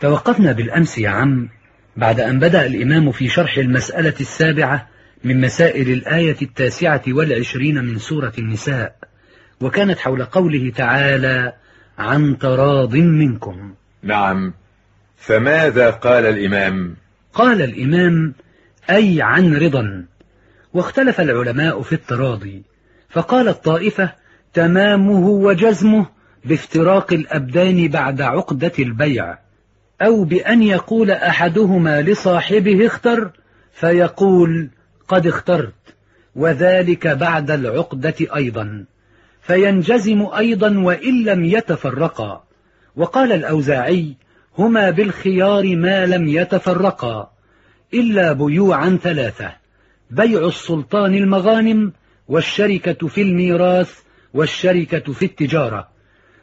توقفنا بالأمس يا عم بعد أن بدأ الإمام في شرح المسألة السابعة من مسائل الآية التاسعة والعشرين من سورة النساء وكانت حول قوله تعالى عن تراض منكم نعم. فماذا قال الإمام؟ قال الإمام أي عن رضا واختلف العلماء في التراضي فقال الطائفة تمامه وجزمه بافتراق الأبدان بعد عقدة البيع أو بأن يقول أحدهما لصاحبه اختر فيقول قد اخترت وذلك بعد العقدة أيضا. فينجزم أيضا وإن لم يتفرقا. وقال الأوزاعي هما بالخيار ما لم يتفرقا إلا بيوعا ثلاثة بيع السلطان المغانم والشركة في الميراث والشركة في التجارة.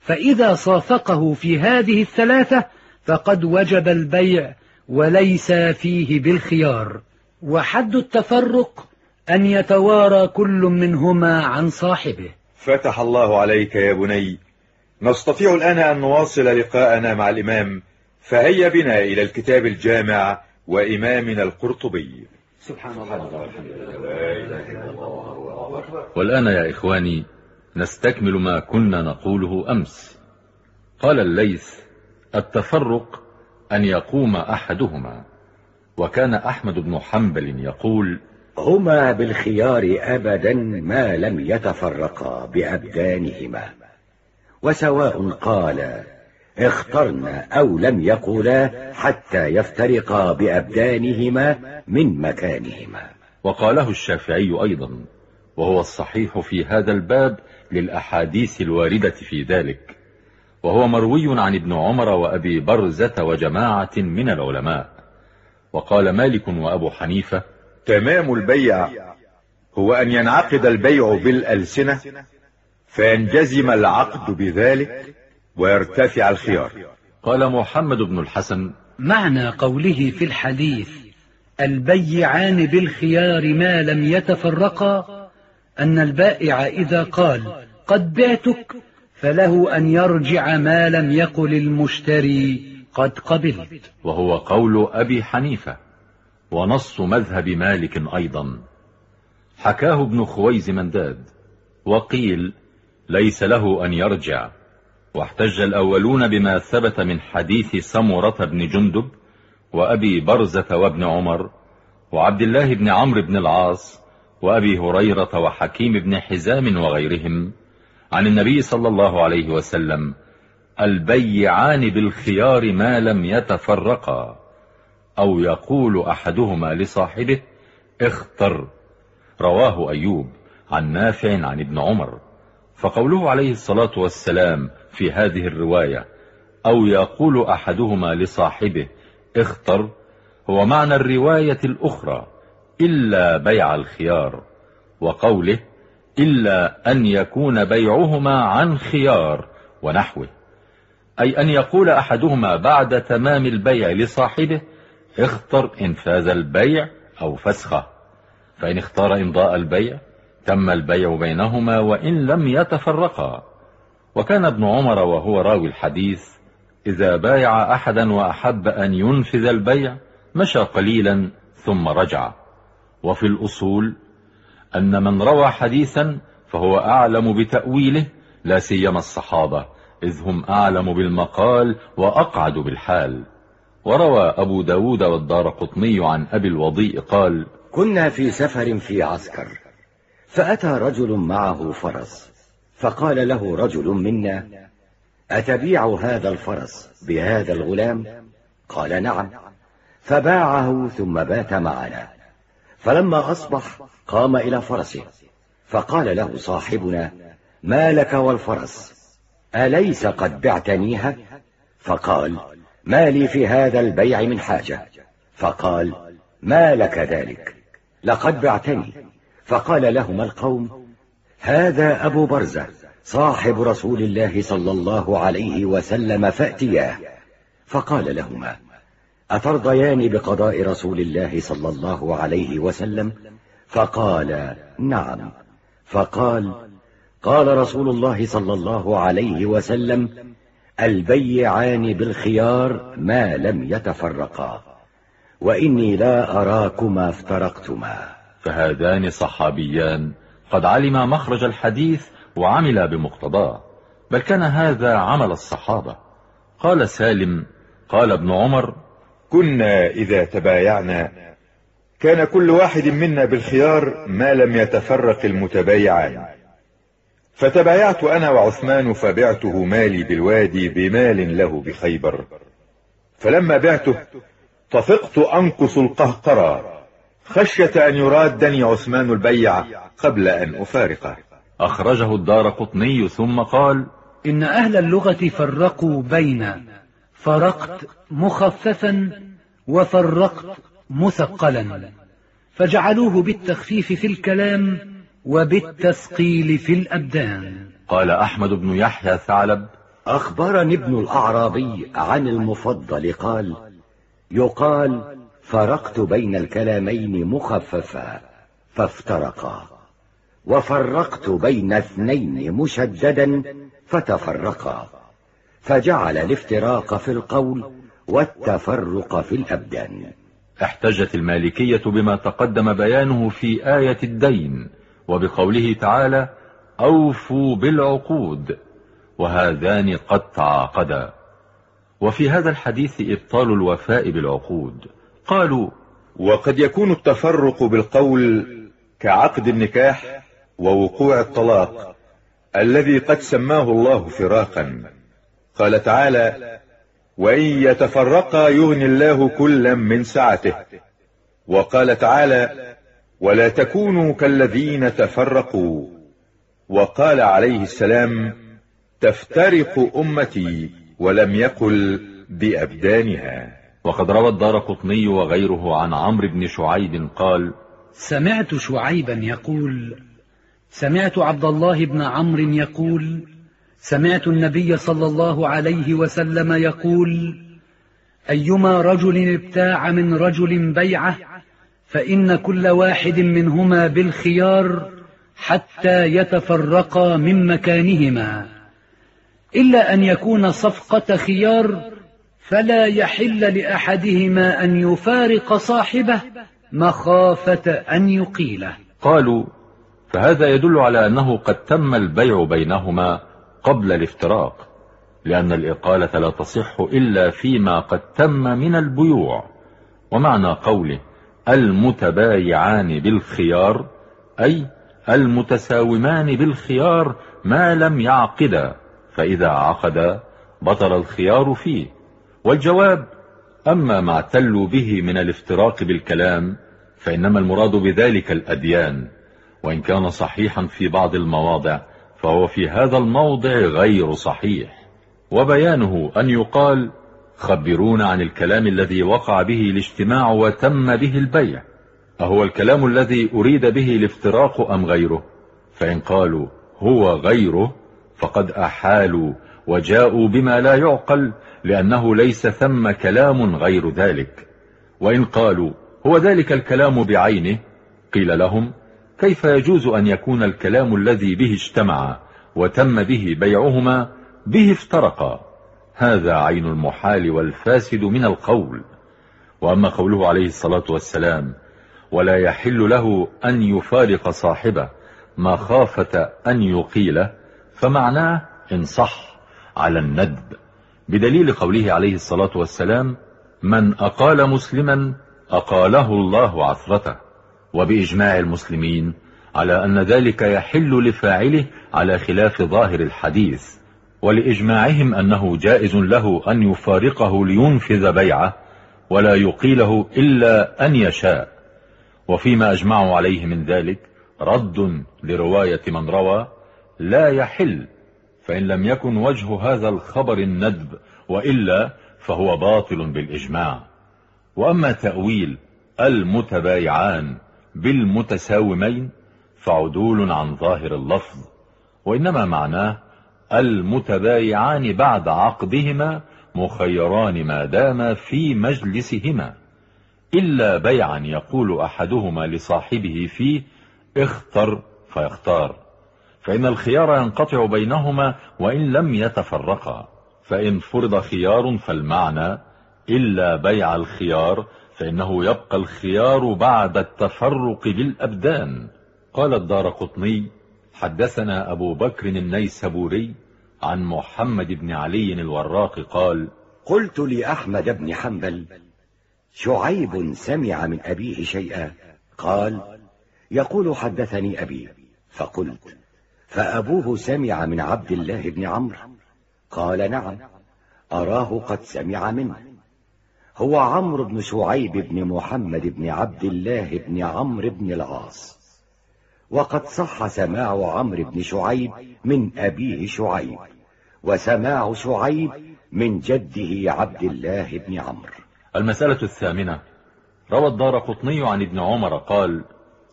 فإذا صافقه في هذه الثلاثة فقد وجب البيع وليس فيه بالخيار. وحد التفرق أن يتوارى كل منهما عن صاحبه. فتح الله عليك يا بني نستطيع الآن أن نواصل لقاءنا مع الإمام فهيا بنا إلى الكتاب الجامع وإمامنا القرطبي. سبحان الله والآن يا إخواني نستكمل ما كنا نقوله أمس. قال الليث التفرق أن يقوم أحدهما. وكان أحمد بن حنبل يقول هما بالخيار أبدا ما لم يتفرقا بأبدانهما. وسواء قال اخترنا أو لم يقولا حتى يفترقا بأبدانهما من مكانهما. وقاله الشافعي أيضا وهو الصحيح في هذا الباب للأحاديث الواردة في ذلك. وهو مروي عن ابن عمر وأبي برزة وجماعة من العلماء. وقال مالك وأبو حنيفة تمام البيع. هو أن ينعقد البيع بالألسنة فينجزم العقد بذلك ويرتفع الخيار. قال محمد بن الحسن معنى قوله في الحديث البيعان بالخيار ما لم يتفرقا أن البائع إذا قال قد بعتك فله أن يرجع ما لم يقل المشتري قد قبلت. وهو قول أبي حنيفة ونص مذهب مالك أيضا. حكاه ابن خويز منداد وقيل ليس له أن يرجع. واحتج الأولون بما ثبت من حديث سمرة بن جندب وأبي برزة وابن عمر وعبد الله بن عمرو بن العاص وأبي هريرة وحكيم بن حزام وغيرهم. عن النبي صلى الله عليه وسلم البيعان بالخيار ما لم يتفرقا أو يقول أحدهما لصاحبه اختر. رواه أيوب عن نافع عن ابن عمر. فقوله عليه الصلاة والسلام في هذه الرواية أو يقول أحدهما لصاحبه اختر هو معنى الرواية الأخرى إلا بيع الخيار وقوله إلا أن يكون بيعهما عن خيار ونحوه. أي أن يقول أحدهما بعد تمام البيع لصاحبه اختر إنفاذ البيع أو فسخه. فإن اختار إمضاء البيع تم البيع بينهما وإن لم يتفرقا. وكان ابن عمر وهو راوي الحديث إذا بايع أحدا وأحب أن ينفذ البيع مشى قليلا ثم رجع. وفي الأصول أن من روى حديثا فهو أعلم بتأويله لا سيما الصحابة إذ هم أعلم بالمقال وأقعد بالحال. وروى أبو داود والدار قطني عن أبي الوضيء قال كنا في سفر في عسكر فأتى رجل معه فرس فقال له رجل منا أتبيع هذا الفرس بهذا الغلام؟ قال نعم. فباعه ثم بات معنا. فلما أصبح قام إلى فرسه فقال له صاحبنا ما لك والفرس؟ أليس قد بعتنيها؟ فقال ما لي في هذا البيع من حاجة. فقال ما لك ذلك؟ لقد بعتني. فقال لهما القوم هذا أبو برزة صاحب رسول الله صلى الله عليه وسلم فأتياه. فقال لهما أترضيان بقضاء رسول الله صلى الله عليه وسلم؟ فقال نعم. فقال قال رسول الله صلى الله عليه وسلم البيعان بالخيار ما لم يتفرقا وإني لا أراكما افترقتما. فهذان صحابيان قد علما مخرج الحديث وعملا بمقتضاه بل كان هذا عمل الصحابة. قال سالم قال ابن عمر كنا إذا تبايعنا. كان كل واحد منا بالخيار ما لم يتفرق المتبايعان. فتبايعت أنا وعثمان فبعته مالي بالوادي بمال له بخيبر. فلما بعته طفقت أنقص القهقرى. خشية أن يرادني عثمان البيع قبل أن أفارقه. أخرجه الدار قطني ثم قال إن أهل اللغة فرقوا بين فرقت مخففا وفرقت مثقلا فجعلوه بالتخفيف في الكلام وبالتثقيل في الأبدان. قال أحمد بن يحيى ثعلب أخبرني ابن الأعرابي عن المفضل قال يقال فرقت بين الكلامين مخففا فافترقا وفرقت بين اثنين مشددا فتفرقا. فجعل الافتراق في القول والتفرق في الأبدان. احتجت المالكية بما تقدم بيانه في آية الدين وبقوله تعالى أوفوا بالعقود وهذان قد تعاقدا وفي هذا الحديث إبطال الوفاء بالعقود. قالوا وقد يكون التفرق بالقول كعقد النكاح ووقوع الطلاق الذي قد سماه الله فراقا. قال تعالى وإن يتفرقا يغني الله كلا من سعته. وقال تعالى ولا تكونوا كالذين تفرقوا. وقال عليه السلام تفترق أمتي ولم يقل بأبدانها. وقد روى الدار قطني وغيره عن عمرو بن شعيب قال سمعت شعيبا يقول سمعت عبد الله بن عمرو يقول سمعت النبي صلى الله عليه وسلم يقول أيما رجل ابتاع من رجل بيعة فإن كل واحد منهما بالخيار حتى يتفرقا من مكانهما. إلا أن يكون صفقة خيار فلا يحل لأحدهما أن يفارق صاحبه مخافة أن يقيله. قالوا فهذا يدل على أنه قد تم البيع بينهما قبل الافتراق لأن الإقالة لا تصح إلا فيما قد تم من البيوع. ومعنى قوله المتبايعان بالخيار أي المتساومان بالخيار ما لم يعقدا فإذا عقدا بطل الخيار فيه. والجواب أما ما اعتلوا به من الافتراق بالكلام فإنما المراد بذلك الأديان. وإن كان صحيحا في بعض المواضع فهو في هذا الموضع غير صحيح. وبيانه أن يقال خبرونا عن الكلام الذي وقع به الاجتماع وتم به البيع. أهو الكلام الذي أريد به الافتراق أم غيره؟ فإن قالوا هو غيره فقد أحالوا وجاءوا بما لا يعقل لأنه ليس ثم كلام غير ذلك. وإن قالوا هو ذلك الكلام بعينه قيل لهم كيف يجوز أن يكون الكلام الذي به اجتمع وتم به بيعهما به افترقا؟ هذا عين المحال والفاسد من القول. وأما قوله عليه الصلاة والسلام ولا يحل له أن يفارق صاحبه ما خافة أن يقيله فمعناه إن صح على الندب. بدليل قوله عليه الصلاة والسلام من أقال مسلما أقاله الله عثرته وبإجماع المسلمين على أن ذلك يحل لفاعله على خلاف ظاهر الحديث ولإجماعهم أنه جائز له أن يفارقه لينفذ بيعه ولا يقيله إلا أن يشاء. وفيما أجمعوا عليه من ذلك رد لرواية من روى لا يحل فإن لم يكن وجه هذا الخبر الندب وإلا فهو باطل بالإجماع. وأما تأويل المتبايعان بالمتساومين فعدول عن ظاهر اللفظ وإنما معناه المتبايعان بعد عقدهما مخيران ما دام في مجلسهما إلا بيعا يقول أحدهما لصاحبه فيه اختر فيختار فإن الخيار ينقطع بينهما وإن لم يتفرقا فإن فرض خيار فالمعنى إلا بيع الخيار فإنه يبقى الخيار بعد التفرق بالأبدان. قال الدار قطني حدثنا أبو بكر النيسبوري عن محمد بن علي الوراق قال قلت لأحمد بن حنبل شعيب سمع من أبيه شيئا. قال يقول حدثني أبي. فقلت فأبوه سمع من عبد الله بن عمرو. قال نعم أراه قد سمع منه. هو عمرو بن شعيب بن محمد بن عبد الله بن عمرو بن العاص. وقد صح سماع عمرو بن شعيب من أبيه شعيب وسماع شعيب من جده عبد الله بن عمرو. المسألة الثامنة روى الدار قطني عن ابن عمر قال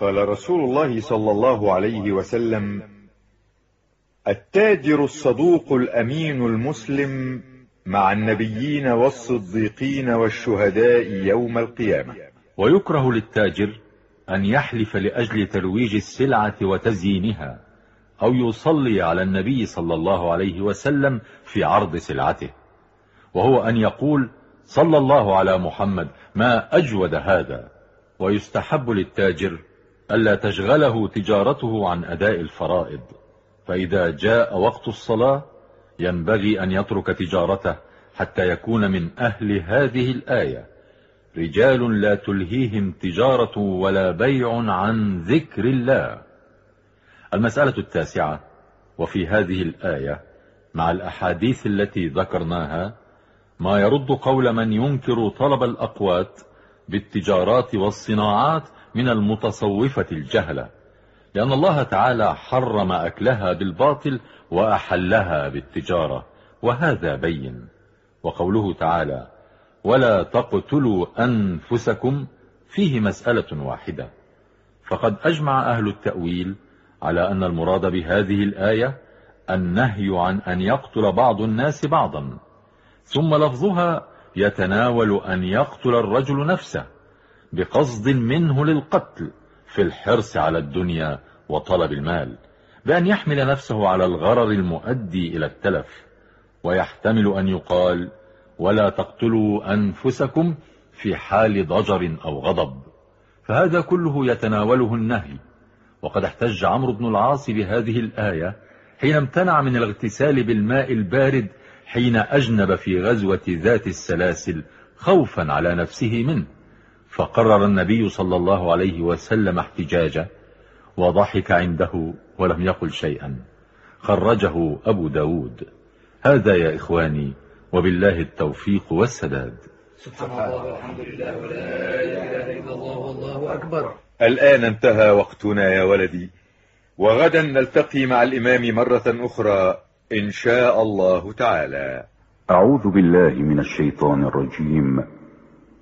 قال رسول الله صلى الله عليه وسلم التاجر الصدوق الأمين المسلم مع النبيين والصديقين والشهداء يوم القيامة. ويكره للتاجر أن يحلف لأجل ترويج السلعة وتزيينها أو يصلي على النبي صلى الله عليه وسلم في عرض سلعته. وهو أن يقول صلى الله على محمد ما أجود هذا؟ ويستحب للتاجر ألا تشغله تجارته عن أداء الفرائض. فإذا جاء وقت الصلاة ينبغي أن يترك تجارته حتى يكون من أهل هذه الآية. رجال لا تلهيهم تجارة ولا بيع عن ذكر الله. المسألة التاسعة وفي هذه الآية مع الأحاديث التي ذكرناها ما يرد قول من ينكر طلب الأقوات بالتجارات والصناعات من المتصوفة الجهلة. لأن الله تعالى حرم أكلها بالباطل وأحلها بالتجارة وهذا بين. وقوله تعالى ولا تقتلوا أنفسكم فيه مسألة واحدة فقد أجمع أهل التأويل على أن المراد بهذه الآية النهي عن أن يقتل بعض الناس بعضا ثم لفظها يتناول أن يقتل الرجل نفسه بقصد منه للقتل. في الحرص على الدنيا وطلب المال بأن يحمل نفسه على الغرر المؤدي إلى التلف ويحتمل أن يقال ولا تقتلوا أنفسكم في حال ضجر أو غضب فهذا كله يتناوله النهي وقد احتج عمرو بن العاص بهذه الآية حين امتنع من الاغتسال بالماء البارد حين أجنب في غزوة ذات السلاسل خوفا على نفسه منه. فقرر النبي صلى الله عليه وسلم احتجاجه وضحك عنده ولم يقل شيئا. خرجه أبو داود. هذا يا إخواني وبالله التوفيق والسداد. سبحان الله والحمد لله ولا إله إلا الله والله أكبر. الآن انتهى وقتنا يا ولدي وغدا نلتقي مع الإمام مرة أخرى إن شاء الله تعالى. أعوذ بالله من الشيطان الرجيم.